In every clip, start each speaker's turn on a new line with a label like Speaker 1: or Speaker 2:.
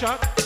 Speaker 1: shot.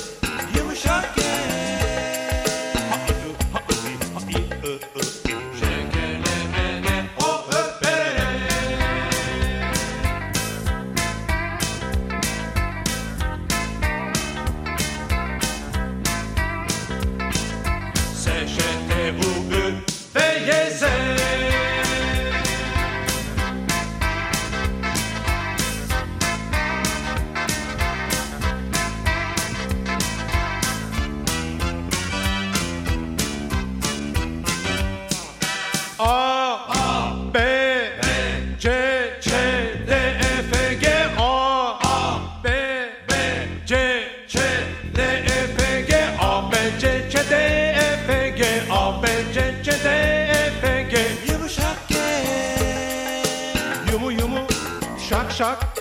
Speaker 1: shock, shock.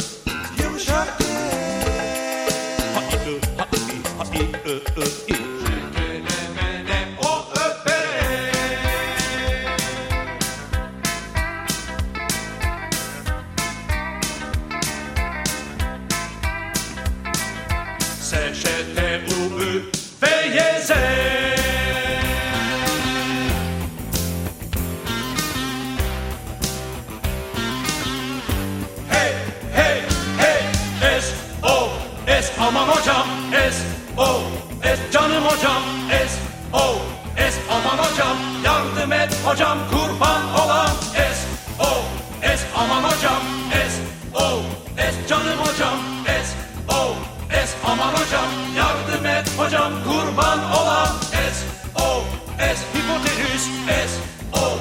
Speaker 2: You shock.
Speaker 1: S canım hocam S O S aman hocam yardım et hocam kurban olan S O S aman hocam S O S canım hocam S O S aman hocam yardım et hocam kurban olan S O S hipotenüs S O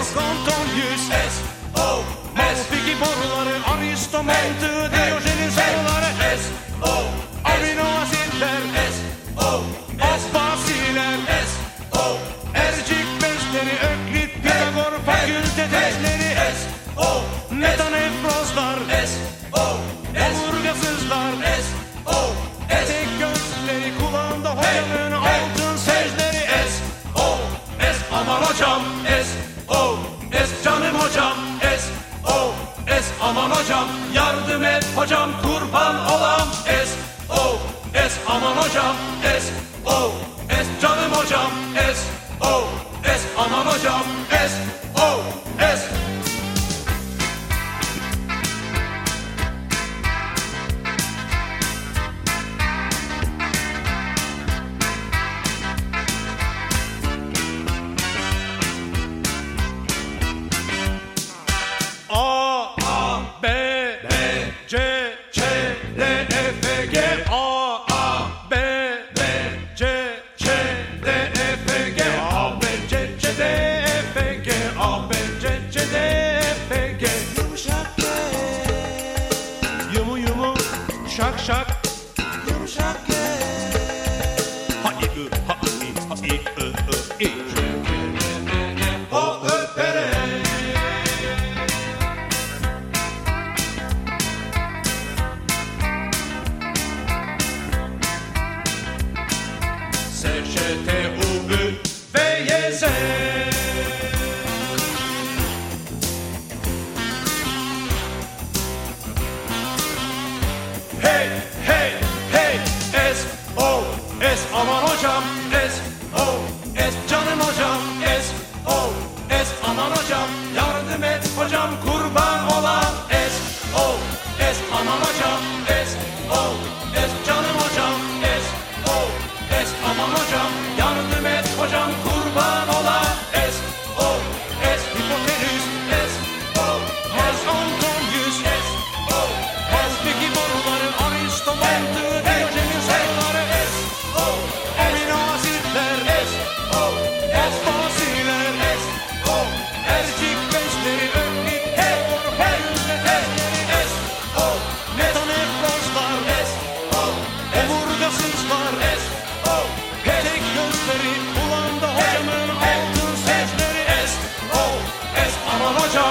Speaker 1: S Antonius S O S Peki boruları Aristo mantığı Pitagor fakülte tezleri S O Metanefrozlar S O Omurgasızlar S O Tek gözleri kulağında hocanın altın sözleri. S O S aman hocam. S O S canım hocam. S O S aman hocam. Yardım et hocam kurban olam. S O S aman hocam. S hocam, S, O, S, canım hocam, S, O, S, aman hocam, yardım et hocam, kurban olan S, O, S, aman hocam,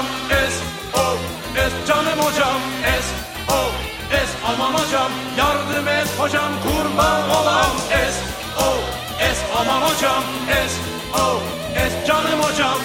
Speaker 1: hocam, S, O, S, canım hocam, S, O, S, aman hocam, yardım et hocam, kurban olan S, O, S, aman hocam, S, O, S, canım hocam,